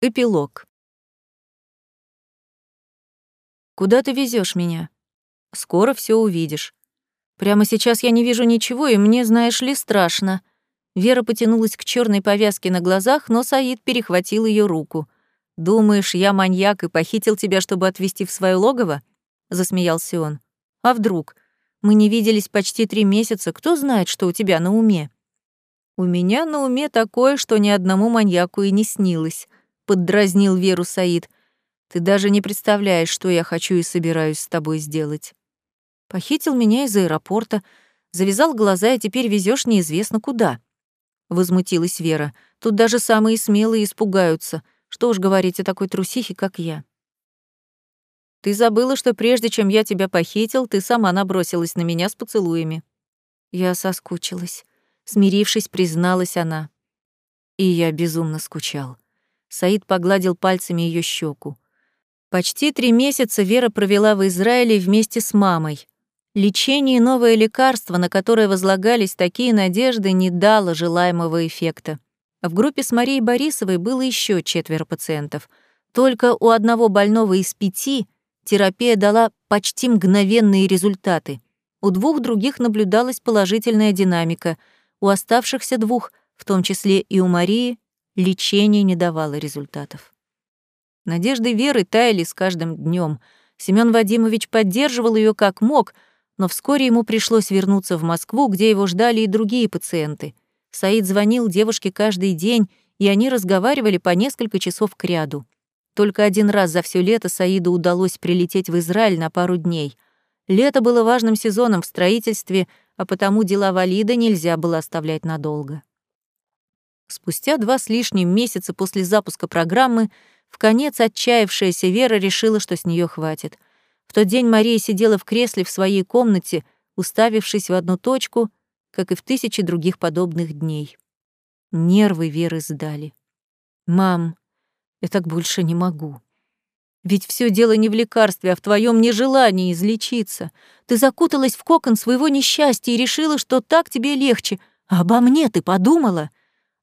Эпилог. Куда ты везешь меня? Скоро все увидишь. Прямо сейчас я не вижу ничего, и мне, знаешь ли, страшно. Вера потянулась к черной повязке на глазах, но Саид перехватил ее руку. Думаешь, я маньяк и похитил тебя, чтобы отвезти в свое логово? засмеялся он. А вдруг? Мы не виделись почти три месяца, кто знает, что у тебя на уме? У меня на уме такое, что ни одному маньяку и не снилось поддразнил Веру Саид. Ты даже не представляешь, что я хочу и собираюсь с тобой сделать. Похитил меня из аэропорта, завязал глаза и теперь везешь неизвестно куда. Возмутилась Вера. Тут даже самые смелые испугаются. Что уж говорить о такой трусихе, как я. Ты забыла, что прежде чем я тебя похитил, ты сама набросилась на меня с поцелуями. Я соскучилась. Смирившись, призналась она. И я безумно скучал. Саид погладил пальцами ее щеку. Почти три месяца Вера провела в Израиле вместе с мамой. Лечение и новое лекарство, на которое возлагались такие надежды, не дало желаемого эффекта. В группе с Марией Борисовой было еще четверо пациентов. Только у одного больного из пяти терапия дала почти мгновенные результаты. У двух других наблюдалась положительная динамика. У оставшихся двух, в том числе и у Марии, лечение не давало результатов. Надежды Веры таяли с каждым днем. Семён Вадимович поддерживал ее как мог, но вскоре ему пришлось вернуться в Москву, где его ждали и другие пациенты. Саид звонил девушке каждый день, и они разговаривали по несколько часов кряду. Только один раз за все лето Саиду удалось прилететь в Израиль на пару дней. Лето было важным сезоном в строительстве, а потому дела Валида нельзя было оставлять надолго. Спустя два с лишним месяца после запуска программы в конец отчаявшаяся Вера решила, что с нее хватит. В тот день Мария сидела в кресле в своей комнате, уставившись в одну точку, как и в тысячи других подобных дней. Нервы Веры сдали. «Мам, я так больше не могу. Ведь все дело не в лекарстве, а в твоем нежелании излечиться. Ты закуталась в кокон своего несчастья и решила, что так тебе легче. А обо мне ты подумала?»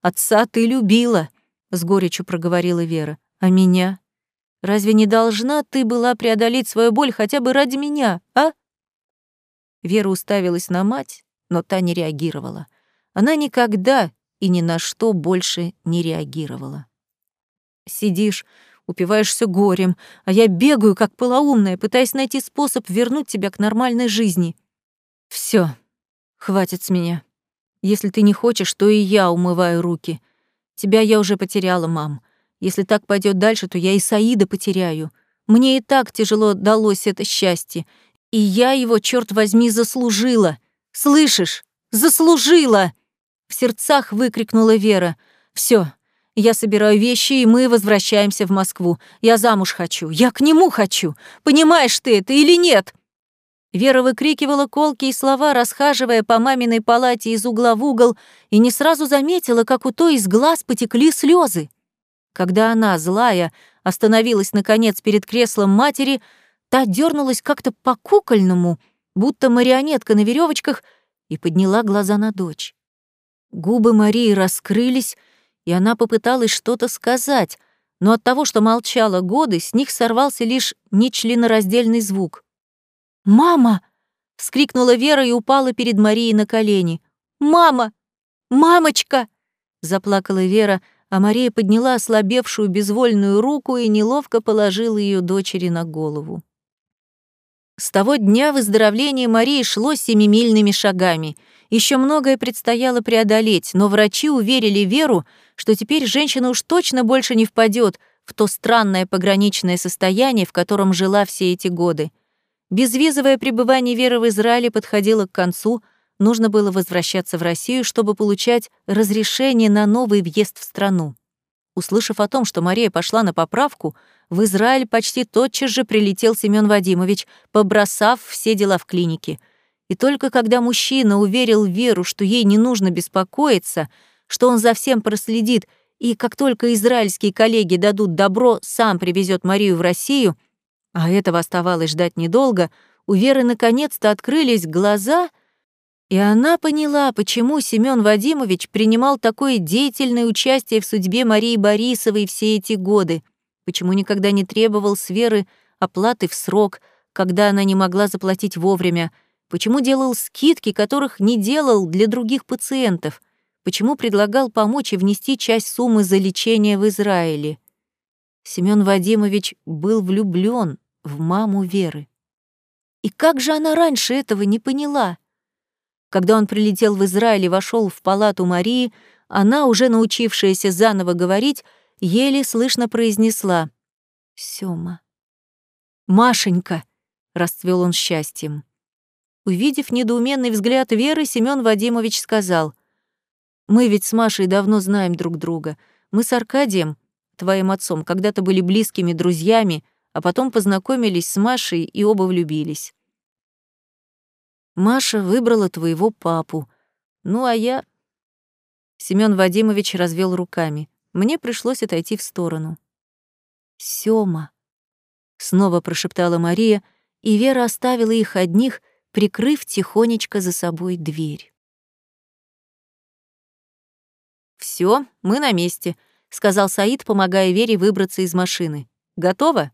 Отца ты любила, с горечью проговорила Вера. А меня? Разве не должна ты была преодолеть свою боль хотя бы ради меня, а? Вера уставилась на мать, но та не реагировала. Она никогда и ни на что больше не реагировала. Сидишь, упиваешься горем, а я бегаю, как полоумная, пытаясь найти способ вернуть тебя к нормальной жизни. Все, хватит с меня. Если ты не хочешь, то и я умываю руки. Тебя я уже потеряла, мам. Если так пойдет дальше, то я и Саида потеряю. Мне и так тяжело далось это счастье. И я его, черт возьми, заслужила. Слышишь? Заслужила!» В сердцах выкрикнула Вера. Все, я собираю вещи, и мы возвращаемся в Москву. Я замуж хочу, я к нему хочу. Понимаешь ты это или нет?» Вера выкрикивала колкие слова, расхаживая по маминой палате из угла в угол, и не сразу заметила, как у той из глаз потекли слезы. Когда она, злая, остановилась, наконец, перед креслом матери, та дернулась как-то по-кукольному, будто марионетка на веревочках, и подняла глаза на дочь. Губы Марии раскрылись, и она попыталась что-то сказать, но от того, что молчала годы, с них сорвался лишь нечленораздельный звук. «Мама!» — вскрикнула Вера и упала перед Марией на колени. «Мама! Мамочка!» — заплакала Вера, а Мария подняла ослабевшую безвольную руку и неловко положила ее дочери на голову. С того дня выздоровление Марии шло семимильными шагами. Еще многое предстояло преодолеть, но врачи уверили Веру, что теперь женщина уж точно больше не впадет в то странное пограничное состояние, в котором жила все эти годы. Безвизовое пребывание Веры в Израиле подходило к концу, нужно было возвращаться в Россию, чтобы получать разрешение на новый въезд в страну. Услышав о том, что Мария пошла на поправку, в Израиль почти тотчас же прилетел Семён Вадимович, побросав все дела в клинике. И только когда мужчина уверил Веру, что ей не нужно беспокоиться, что он за всем проследит, и как только израильские коллеги дадут добро, сам привезет Марию в Россию, а этого оставалось ждать недолго, у Веры наконец-то открылись глаза, И она поняла, почему Семён Вадимович принимал такое деятельное участие в судьбе Марии Борисовой все эти годы, почему никогда не требовал с Веры оплаты в срок, когда она не могла заплатить вовремя, почему делал скидки, которых не делал для других пациентов, почему предлагал помочь и внести часть суммы за лечение в Израиле. Семён Вадимович был влюблён в маму Веры. И как же она раньше этого не поняла? Когда он прилетел в Израиль и вошел в палату Марии, она, уже научившаяся заново говорить, еле слышно произнесла «Сёма». «Машенька!» — расцвел он счастьем. Увидев недоуменный взгляд Веры, Семён Вадимович сказал, «Мы ведь с Машей давно знаем друг друга. Мы с Аркадием, твоим отцом, когда-то были близкими друзьями, а потом познакомились с Машей и оба влюбились. Маша выбрала твоего папу. Ну, а я... Семён Вадимович развел руками. Мне пришлось отойти в сторону. Сёма. Снова прошептала Мария, и Вера оставила их одних, прикрыв тихонечко за собой дверь. Все, мы на месте», — сказал Саид, помогая Вере выбраться из машины. «Готово?»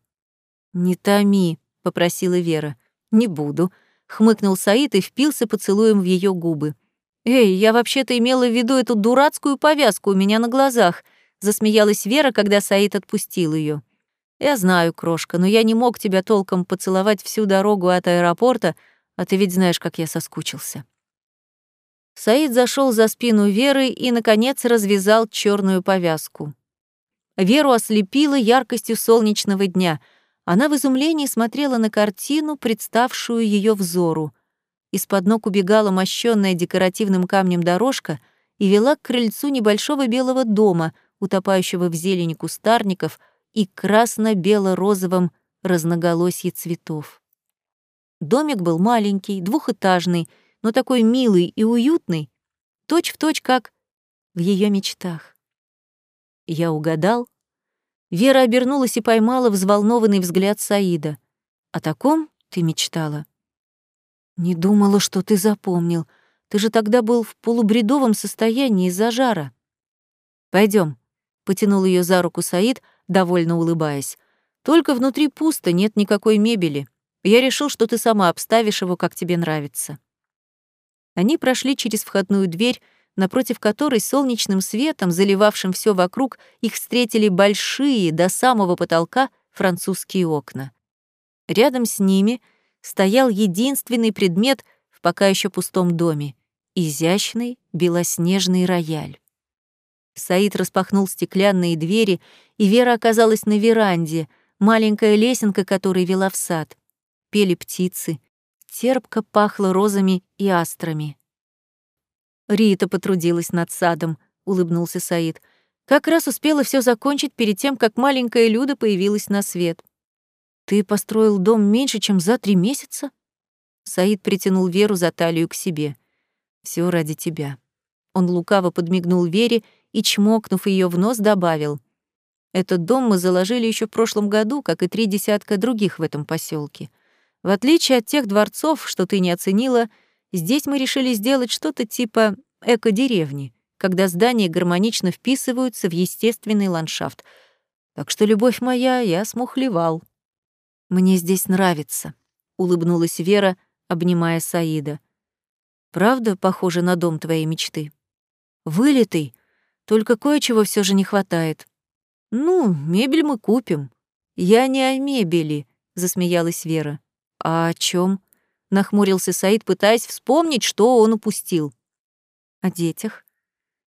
«Не томи», — попросила Вера. «Не буду», — хмыкнул Саид и впился поцелуем в ее губы. «Эй, я вообще-то имела в виду эту дурацкую повязку у меня на глазах», — засмеялась Вера, когда Саид отпустил ее. «Я знаю, крошка, но я не мог тебя толком поцеловать всю дорогу от аэропорта, а ты ведь знаешь, как я соскучился». Саид зашел за спину Веры и, наконец, развязал черную повязку. Веру ослепило яркостью солнечного дня. Она в изумлении смотрела на картину, представшую ее взору. Из-под ног убегала мощенная декоративным камнем дорожка и вела к крыльцу небольшого белого дома, утопающего в зелени кустарников — и красно-бело-розовом разноголосье цветов. Домик был маленький, двухэтажный, но такой милый и уютный, точь-в-точь, точь, как в ее мечтах. Я угадал. Вера обернулась и поймала взволнованный взгляд Саида. «О таком ты мечтала?» «Не думала, что ты запомнил. Ты же тогда был в полубредовом состоянии из-за жара». Пойдем, потянул ее за руку Саид, довольно улыбаясь. «Только внутри пусто, нет никакой мебели. Я решил, что ты сама обставишь его, как тебе нравится». Они прошли через входную дверь, напротив которой солнечным светом, заливавшим все вокруг, их встретили большие до самого потолка французские окна. Рядом с ними стоял единственный предмет в пока еще пустом доме — изящный белоснежный рояль. Саид распахнул стеклянные двери, и Вера оказалась на веранде, маленькая лесенка которой вела в сад. Пели птицы, терпко пахло розами и астрами. Рита потрудилась над садом, улыбнулся Саид. Как раз успела все закончить перед тем, как маленькая Люда появилась на свет. Ты построил дом меньше, чем за три месяца? Саид притянул Веру за талию к себе. Все ради тебя. Он лукаво подмигнул Вере и, чмокнув ее в нос, добавил. «Этот дом мы заложили еще в прошлом году, как и три десятка других в этом поселке. В отличие от тех дворцов, что ты не оценила, здесь мы решили сделать что-то типа эко-деревни, когда здания гармонично вписываются в естественный ландшафт. Так что, любовь моя, я смухлевал». «Мне здесь нравится», — улыбнулась Вера, обнимая Саида. «Правда похоже на дом твоей мечты?» «Вылитый, только кое-чего все же не хватает. Ну, мебель мы купим. Я не о мебели, засмеялась Вера. А о чем? Нахмурился Саид, пытаясь вспомнить, что он упустил. О детях.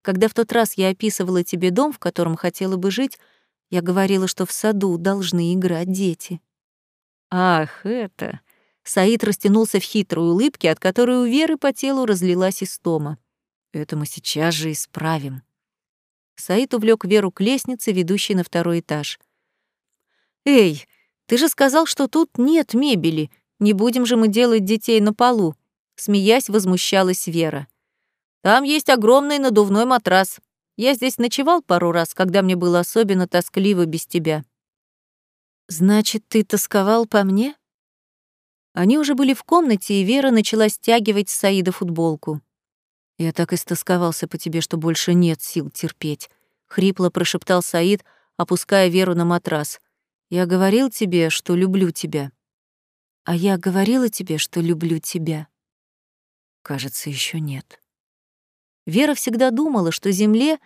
Когда в тот раз я описывала тебе дом, в котором хотела бы жить, я говорила, что в саду должны играть дети. Ах, это... Саид растянулся в хитрой улыбке, от которой у Веры по телу разлилась истома. Это мы сейчас же исправим. Саид увлек Веру к лестнице, ведущей на второй этаж. «Эй, ты же сказал, что тут нет мебели. Не будем же мы делать детей на полу», — смеясь, возмущалась Вера. «Там есть огромный надувной матрас. Я здесь ночевал пару раз, когда мне было особенно тоскливо без тебя». «Значит, ты тосковал по мне?» Они уже были в комнате, и Вера начала стягивать с Саида футболку. «Я так истосковался по тебе, что больше нет сил терпеть», — хрипло прошептал Саид, опуская Веру на матрас. «Я говорил тебе, что люблю тебя». «А я говорила тебе, что люблю тебя». «Кажется, еще нет». Вера всегда думала, что Земле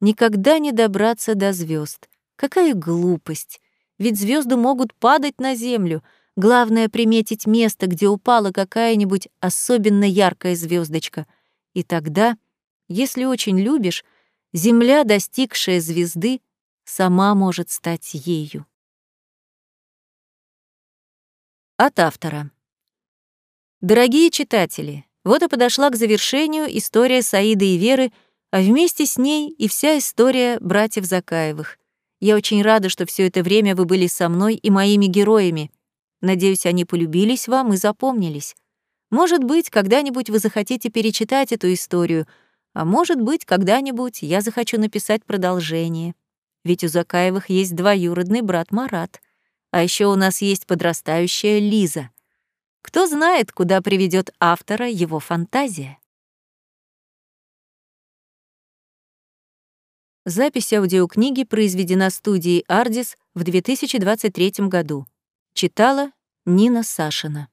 никогда не добраться до звезд. Какая глупость! Ведь звезды могут падать на Землю — Главное — приметить место, где упала какая-нибудь особенно яркая звездочка. И тогда, если очень любишь, Земля, достигшая звезды, сама может стать ею. От автора. Дорогие читатели, вот и подошла к завершению история Саиды и Веры, а вместе с ней и вся история братьев Закаевых. Я очень рада, что все это время вы были со мной и моими героями — Надеюсь, они полюбились вам и запомнились. Может быть, когда-нибудь вы захотите перечитать эту историю, а может быть, когда-нибудь я захочу написать продолжение. Ведь у Закаевых есть двоюродный брат Марат. А еще у нас есть подрастающая Лиза. Кто знает, куда приведет автора его фантазия. Запись аудиокниги произведена студией «Ардис» в 2023 году. Читала Нина Сашина.